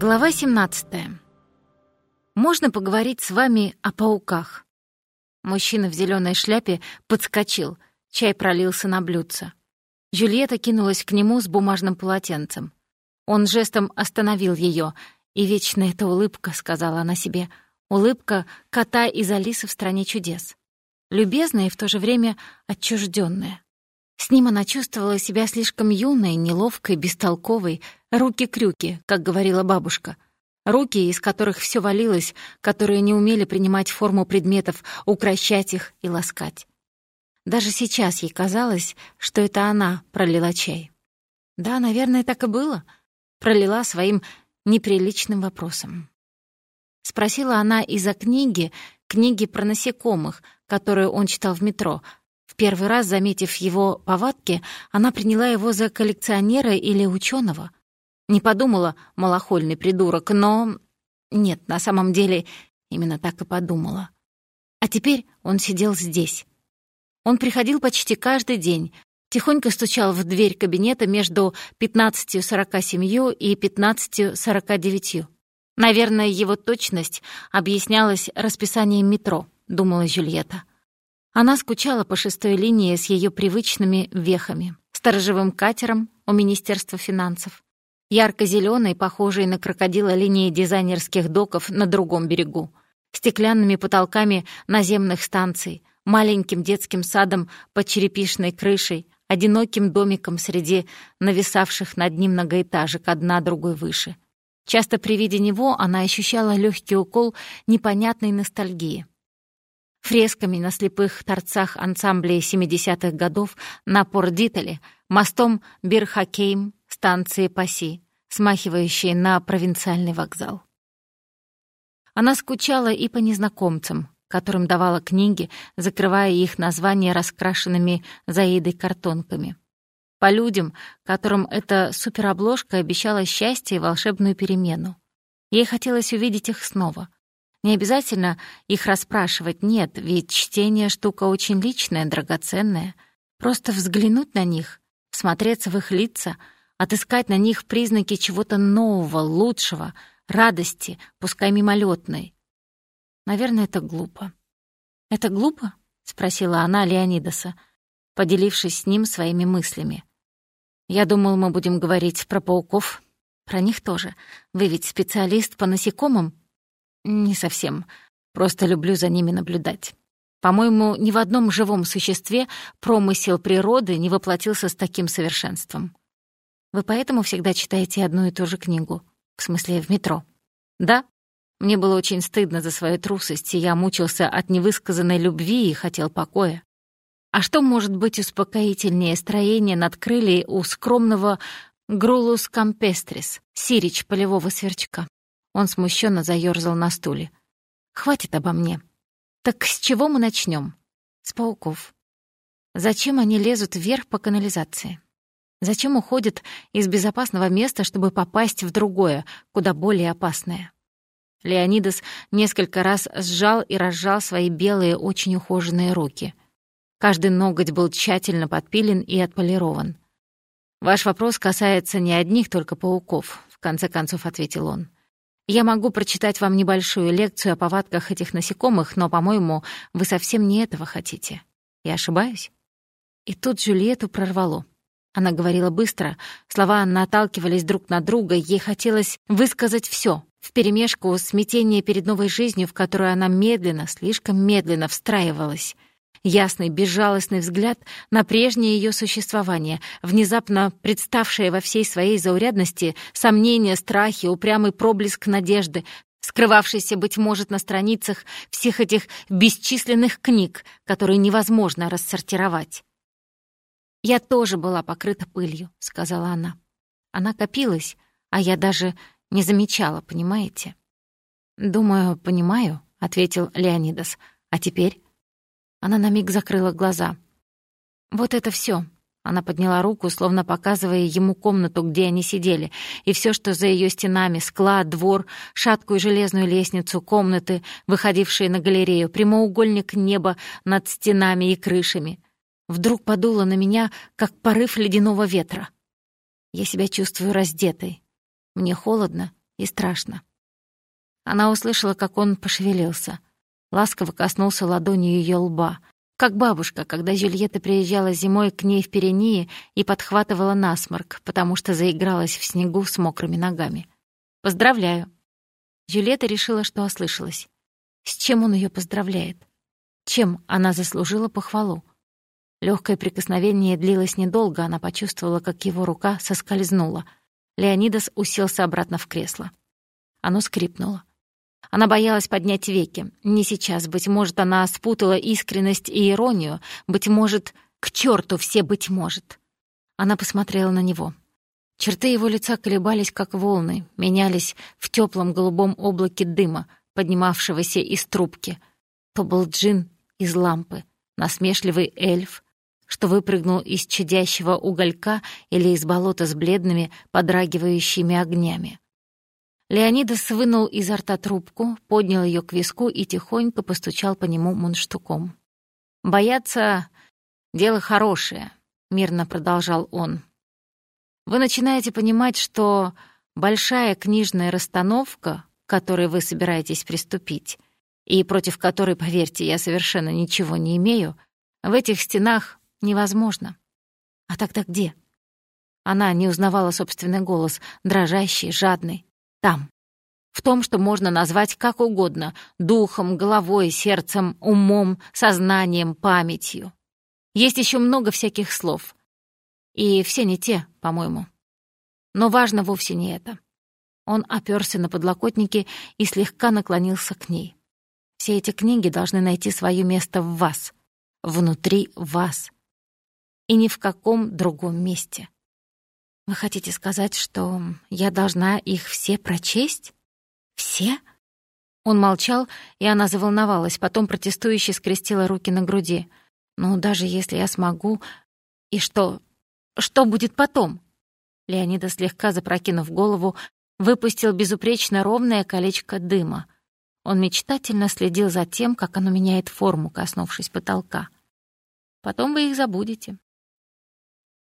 Глава 17. Можно поговорить с вами о пауках. Мужчина в зеленой шляпе подскочил, чай пролился на блюдце. Джульетта кинулась к нему с бумажным полотенцем. Он жестом остановил ее, и вечно эта улыбка, сказала она себе, улыбка кота из Алисы в стране чудес. Любезная и в то же время отчужденная. С ним она чувствовала себя слишком юной, неловкой, бестолковой, руки-крюки, как говорила бабушка. Руки, из которых все валилось, которые не умели принимать форму предметов, укращать их и ласкать. Даже сейчас ей казалось, что это она пролила чай. Да, наверное, так и было. Пролила своим неприличным вопросом. Спросила она из-за книги, книги про насекомых, которую он читал в метро — в первый раз, заметив его повадки, она приняла его за коллекционера или ученого. Не подумала, малохольный придурок, но... Нет, на самом деле, именно так и подумала. А теперь он сидел здесь. Он приходил почти каждый день, тихонько стучал в дверь кабинета между 15.47 и 15.49. Наверное, его точность объяснялась расписанием метро, думала Жюльетта. Она скучала по шестой линии с ее привычными вехами, сторожевым катером у Министерства финансов, ярко зеленой похожей на крокодила линии дизайнерских доков на другом берегу, стеклянными потолками наземных станций, маленьким детским садом под черепичной крышей, одиноким домиком среди нависавших над ним многоэтажек, одна другой выше. Часто при виде него она ощущала легкий укол непонятной ностальгии фресками на слепых торцах ансамблей 70-х годов на Пордитале, мостом Бирхакейм, станции Паси, смахивающей на провинциальный вокзал. Она скучала и по незнакомцам, которым давала книги, закрывая их названия раскрашенными заидой картонками. По людям, которым эта суперобложка обещала счастье и волшебную перемену. Ей хотелось увидеть их снова — не обязательно их расспрашивать, нет, ведь чтение — штука очень личная, драгоценная. Просто взглянуть на них, смотреться в их лица, отыскать на них признаки чего-то нового, лучшего, радости, пускай мимолетной. Наверное, это глупо. «Это глупо?» — спросила она Леонидаса, поделившись с ним своими мыслями. «Я думал, мы будем говорить про пауков. Про них тоже. Вы ведь специалист по насекомым?» Не совсем. Просто люблю за ними наблюдать. По-моему, ни в одном живом существе промысел природы не воплотился с таким совершенством. Вы поэтому всегда читаете одну и ту же книгу? В смысле, в метро? Да? Мне было очень стыдно за свою трусость, и я мучился от невысказанной любви и хотел покоя. А что может быть успокоительнее строения над крыльей у скромного Грулус кампестрис, сирич полевого сверчка? Он смущенно заёрзал на стуле. «Хватит обо мне. Так с чего мы начнем? С пауков. Зачем они лезут вверх по канализации? Зачем уходят из безопасного места, чтобы попасть в другое, куда более опасное?» Леонидас несколько раз сжал и разжал свои белые, очень ухоженные руки. Каждый ноготь был тщательно подпилен и отполирован. «Ваш вопрос касается не одних только пауков», — в конце концов ответил он. Я могу прочитать вам небольшую лекцию о повадках этих насекомых, но, по-моему, вы совсем не этого хотите. Я ошибаюсь?» И тут Джульетту прорвало. Она говорила быстро, слова наталкивались друг на друга, ей хотелось высказать все, вперемешку смятение перед новой жизнью, в которую она медленно, слишком медленно встраивалась — Ясный, безжалостный взгляд на прежнее ее существование, внезапно представшее во всей своей заурядности сомнения, страхи, упрямый проблеск надежды, скрывавшийся, быть может, на страницах всех этих бесчисленных книг, которые невозможно рассортировать. «Я тоже была покрыта пылью», — сказала она. Она копилась, а я даже не замечала, понимаете? «Думаю, понимаю», — ответил Леонидас. «А теперь?» Она на миг закрыла глаза. «Вот это все. Она подняла руку, словно показывая ему комнату, где они сидели, и все, что за ее стенами — склад, двор, шаткую железную лестницу, комнаты, выходившие на галерею, прямоугольник неба над стенами и крышами. Вдруг подуло на меня, как порыв ледяного ветра. Я себя чувствую раздетой. Мне холодно, и страшно. Она услышала, как он пошевелился. Ласково коснулся ладонью ее лба, как бабушка, когда Жюльетта приезжала зимой к ней в Пиренеи и подхватывала насморк, потому что заигралась в снегу с мокрыми ногами. «Поздравляю!» Жюльетта решила, что ослышалась. С чем он ее поздравляет? Чем она заслужила похвалу? Легкое прикосновение длилось недолго, она почувствовала, как его рука соскользнула. Леонидас уселся обратно в кресло. Оно скрипнуло. Она боялась поднять веки. Не сейчас. Быть может, она спутала искренность и иронию. Быть может, к черту все быть может. Она посмотрела на него. Черты его лица колебались, как волны, менялись в теплом голубом облаке дыма, поднимавшегося из трубки. То был джин из лампы, насмешливый эльф, что выпрыгнул из чадящего уголька или из болота с бледными, подрагивающими огнями. Леонидас вынул изо рта трубку, поднял ее к виску и тихонько постучал по нему мундштуком. «Бояться — дело хорошее», — мирно продолжал он. «Вы начинаете понимать, что большая книжная расстановка, к которой вы собираетесь приступить, и против которой, поверьте, я совершенно ничего не имею, в этих стенах невозможно. А тогда где?» Она не узнавала собственный голос, дрожащий, жадный. Там. В том, что можно назвать как угодно — духом, головой, сердцем, умом, сознанием, памятью. Есть еще много всяких слов. И все не те, по-моему. Но важно вовсе не это. Он оперся на подлокотники и слегка наклонился к ней. Все эти книги должны найти свое место в вас, внутри вас, и ни в каком другом месте. Вы хотите сказать, что я должна их все прочесть? Все? Он молчал, и она заволновалась, потом протестующе скрестила руки на груди. «Ну, даже если я смогу... И что? Что будет потом?» Леонида, слегка запрокинув голову, выпустил безупречно ровное колечко дыма. Он мечтательно следил за тем, как оно меняет форму, коснувшись потолка. «Потом вы их забудете.